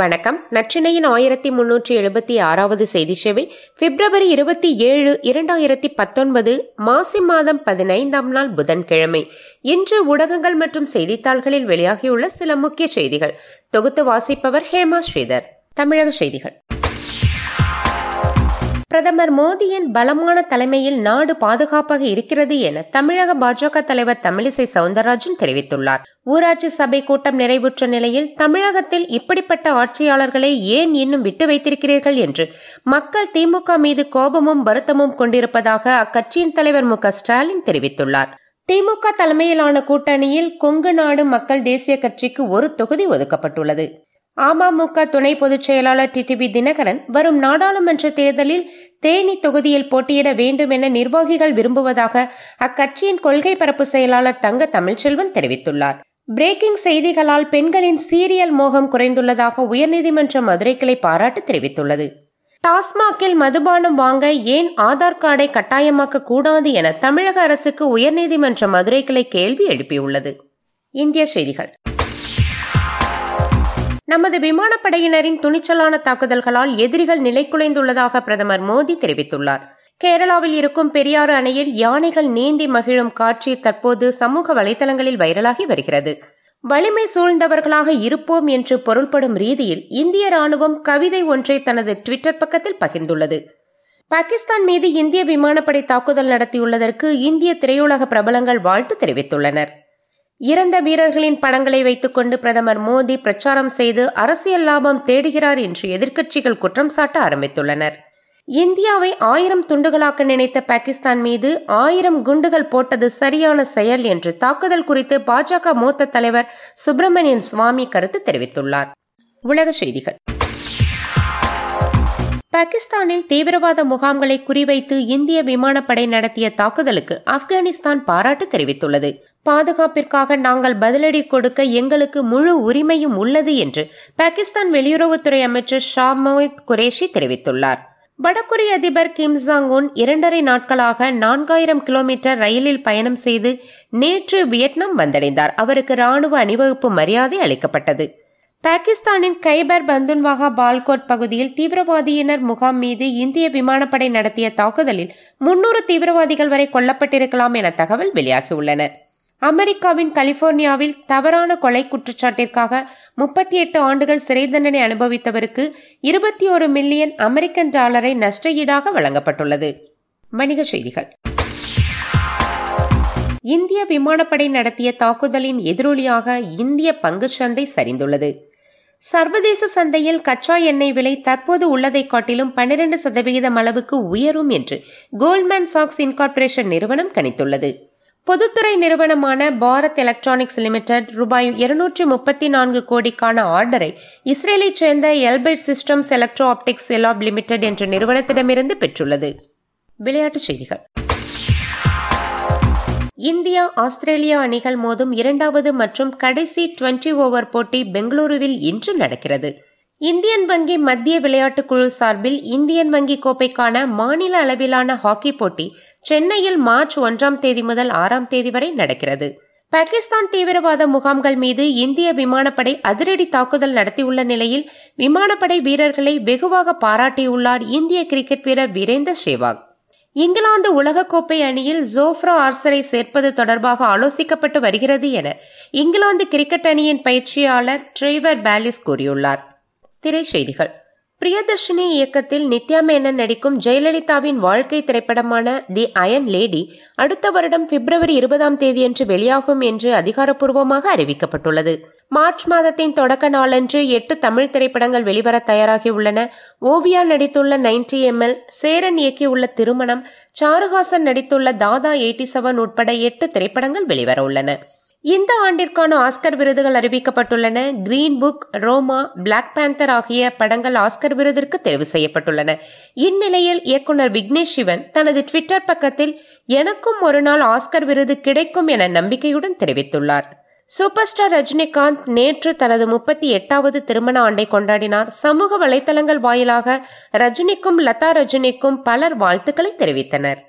வணக்கம். நற்றினையின் ஆயிரத்தி முன்னூற்றி எழுபத்தி ஆறாவது செய்தி சேவை பிப்ரவரி இருபத்தி ஏழு இரண்டாயிரத்தி பத்தொன்பது மாசி மாதம் பதினைந்தாம் நாள் புதன்கிழமை. இன்று ஊடகங்கள் மற்றும் செய்தித்தாள்களில் வெளியாகியுள்ள சில முக்கிய செய்திகள். தொகுத்து வாசிப்பவர் ஹேமா ஸ்ரீதர். தமிழக செய்திகள். பிரதமர் மோடியின் பலமான தலைமையில் நாடு பாதுகாப்பாக இருக்கிறது என தமிழக பாஜக தலைவர் தமிழிசை சவுந்தரராஜன் தெரிவித்துள்ளார். ஊராட்சி சபை கூட்டம் நிறைவுற்ற நிலையில் தமிழகத்தில் இப்படிப்பட்ட ஆட்சியாளர்களை ஏன் இன்னும் விட்டு வைத்திருக்கிறீர்கள் என்று மக்கள் திமுக மீது கோபமும் வருத்தமும் கொண்டிருப்பதாக அக்கட்சியின் தலைவர் மு ஸ்டாலின் தெரிவித்துள்ளார். திமுக தலைமையிலான கூட்டணியில் கொங்கு நாடு மக்கள் தேசிய கட்சிக்கு ஒரு தொகுதி ஒதுக்கப்பட்டுள்ளது. அமமுக துணை பொதுச் செயலாளர் டிடிவி தினகரன் வரும் நாடாளுமன்ற தேர்தலில் தேனி தொகுதியில் போட்டியிட வேண்டும் என நிர்வாகிகள் விரும்புவதாக அக்கட்சியின் கொள்கை பரப்பு செயலாளர் தங்க தமிழ்ச்செல்வன் தெரிவித்துள்ளார். பிரேக்கிங் செய்திகளால் பெண்களின் சீரியல் மோகம் குறைந்துள்ளதாக உயர்நீதிமன்ற மதுரை கிளை பாராட்டு தெரிவித்துள்ளது. டாஸ்மாகில் மதுபானம் வாங்க ஏன் ஆதார் கார்டை கட்டாயமாக்க கூடாது என தமிழக அரசுக்கு உயர்நீதிமன்ற மதுரை கிளை கேள்வி எழுப்பியுள்ளது. இந்திய செய்திகள். நமது விமானப்படையினரின் துணிச்சலான தாக்குதல்களால் எதிரிகள் நிலைக்குலைந்துள்ளதாக பிரதமர் மோடி தெரிவித்துள்ளார். கேரளாவில் இருக்கும் பெரியாறு அணையில் யானைகள் நீந்தி மகிழும் காட்சி தற்போது சமூக வலைதளங்களில் வைரலாகி வருகிறது. வலிமை சூழ்ந்தவர்களாக இருப்போம் என்று பொருள்படும் ரீதியில் இந்திய ராணுவம் கவிதை ஒன்றை தனது ட்விட்டர் பக்கத்தில் பகிர்ந்துள்ளது. பாகிஸ்தான் மீது இந்திய விமானப்படை தாக்குதல் நடத்தியுள்ளதற்கு இந்திய திரையுலக பிரபலங்கள் வாழ்த்து தெரிவித்துள்ளனர். இறந்த வீரர்களின் படங்களை வைத்துக்கொண்டு பிரதமர் மோடி பிரச்சாரம் செய்து அரசியல் லாபம் தேடுகிறார் என்று எதிர்க்கட்சிகள் குற்றம் சாட்ட ஆரம்பித்துள்ளனர். இந்தியாவை ஆயிரம் துண்டுகளாக்க நினைத்த பாகிஸ்தான் மீது ஆயிரம் குண்டுகள் போட்டது சரியான செயல் என்று தாக்குதல் குறித்து பாஜக மூத்த தலைவர் சுப்பிரமணியன் சுவாமி கருத்து தெரிவித்துள்ளார். உலக செய்திகள். பாகிஸ்தானில் தீவிரவாத முகாம்களை குறிவைத்து இந்திய விமானப்படை நடத்திய தாக்குதலுக்கு ஆப்கானிஸ்தான் பாராட்டு தெரிவித்துள்ளது. பாதுகாப்பிற்காக நாங்கள் பதிலடி கொடுக்க எங்களுக்கு முழு உரிமையும் உள்ளது என்று பாகிஸ்தான் வெளியுறவுத்துறை அமைச்சர் ஷா மொஹித் குரேஷி தெரிவித்துள்ளார். வடகொரிய அதிபர் கிம் ஜாங் உன் இரண்டரை நாட்களாக நான்காயிரம் கிலோமீட்டர் ரயிலில் பயணம் செய்து நேற்று வியட்நாம் வந்தடைந்தார். அவருக்கு ராணுவ அணிவகுப்பு மரியாதை அளிக்கப்பட்டது. பாகிஸ்தானின் கைபர் பந்துன்வாகா பால்கோட் பகுதியில் தீவிரவாதியினர் முகாம் மீது இந்திய விமானப்படை நடத்திய தாக்குதலில் முன்னூறு தீவிரவாதிகள் வரை கொல்லப்பட்டிருக்கலாம் என தகவல் வெளியாகியுள்ளன. அமெரிக்காவின் கலிபோர்னியாவில் தவறான கொலை குற்றச்சாட்டிற்காக முப்பத்தி எட்டு ஆண்டுகள் சிறை தண்டனை அனுபவித்தவருக்கு இருபத்தி ஒரு மில்லியன் அமெரிக்கன் டாலரை நஷ்டஈடாக வழங்கப்பட்டுள்ளது. வணிக செய்திகள். இந்திய விமானப்படை நடத்திய தாக்குதலின் எதிரொலியாக இந்திய பங்குச்சந்தை சரிந்துள்ளது. சர்வதேச சந்தையில் கச்சா எண்ணெய் விலை தற்போது உள்ளதை காட்டிலும் பன்னிரண்டு சதவிகிதம் அளவுக்கு உயரும் என்று கோல்ட்மேன் சாக்ஸ் இன்கார்பரேஷன் நிறுவனம் கணித்துள்ளது. பொதுத்துறை நிறுவனமான பாரத் எலக்ட்ரானிக்ஸ் லிமிடெட் ரூபாய் இருநூற்றி முப்பத்தி நான்கு கோடிக்கான ஆர்டரை இஸ்ரேலைச் சேர்ந்த Elbit systems electro optics Elop limited என்ற நிறுவனத்திடமிருந்து பெற்றுள்ளது. விளையாட்டுச் செய்திகள். இந்தியா ஆஸ்திரேலியா அணிகள் மோதும் இரண்டாவது மற்றும் கடைசி டுவெண்டி ஓவர் போட்டி பெங்களூருவில் இன்று நடக்கிறது. இந்தியன் வங்கி மத்திய விளையாட்டுக் குழு சார்பில் இந்தியன் வங்கி கோப்பைக்கான மாநில அளவிலான ஹாக்கி போட்டி சென்னையில் மார்ச் ஒன்றாம் தேதி முதல் ஆறாம் தேதி வரை நடக்கிறது. பாகிஸ்தான் தீவிரவாத முகாம்கள் மீது இந்திய விமானப்படை அதிரடி தாக்குதல் நடத்தியுள்ள நிலையில் விமானப்படை வீரர்களை வெகுவாக பாராட்டியுள்ளார் இந்திய கிரிக்கெட் வீரர் வீரேந்தர் சேவாக். இங்கிலாந்து உலகக்கோப்பை அணியில் ஜோஃப்ரா ஆர்சரை சேர்ப்பது தொடர்பாக ஆலோசிக்கப்பட்டு வருகிறது என இங்கிலாந்து கிரிக்கெட் அணியின் பயிற்சியாளர் ட்ரைவர் பேலிஸ் கூறியுள்ளார். திரைச்செய்திகள் பிரியதர்ஷினி இயக்கத்தில் நித்யா மேனன் நடிக்கும் ஜெயலலிதாவின் வாழ்க்கை திரைப்படமான தி அயன் லேடி அடுத்த வருடம் பிப்ரவரி இருபதாம் தேதியன்று வெளியாகும் என்று அதிகாரப்பூர்வமாக அறிவிக்கப்பட்டுள்ளது. மார்ச் மாதத்தின் தொடக்க நாளன்று எட்டு தமிழ் திரைப்படங்கள் வெளிவர தயாராகியுள்ளன. ஓவியா நடித்துள்ள நைன்டி எம்எல் சேரன் இயக்கியுள்ள திருமணம் சாருஹாசன் நடித்துள்ள தாதா எயிட்டி செவன் உட்பட எட்டு திரைப்படங்கள் வெளிவர உள்ளன. இந்த ஆண்டிற்கான ஆஸ்கர் விருதுகள் அறிவிக்கப்பட்டுள்ளன. Green Book Roma Black Panther ஆகிய படங்கள் ஆஸ்கர் விருதிற்கு தேர்வு செய்யப்பட்டுள்ளன. இந்நிலையில் இயக்குனர் விக்னேஷ் சிவன் தனது ட்விட்டர் பக்கத்தில் எனக்கும் ஒரு நாள் ஆஸ்கர் விருது கிடைக்கும் என நம்பிக்கையுடன் தெரிவித்துள்ளார். சூப்பர் ஸ்டார் ரஜினிகாந்த் நேற்று தனது முப்பத்தி எட்டாவது திருமண ஆண்டை கொண்டாடினார். சமூக வலைதளங்கள் வாயிலாக ரஜினிக்கும் லதா ரஜினிக்கும் பலர் வாழ்த்துக்களை தெரிவித்தனர்.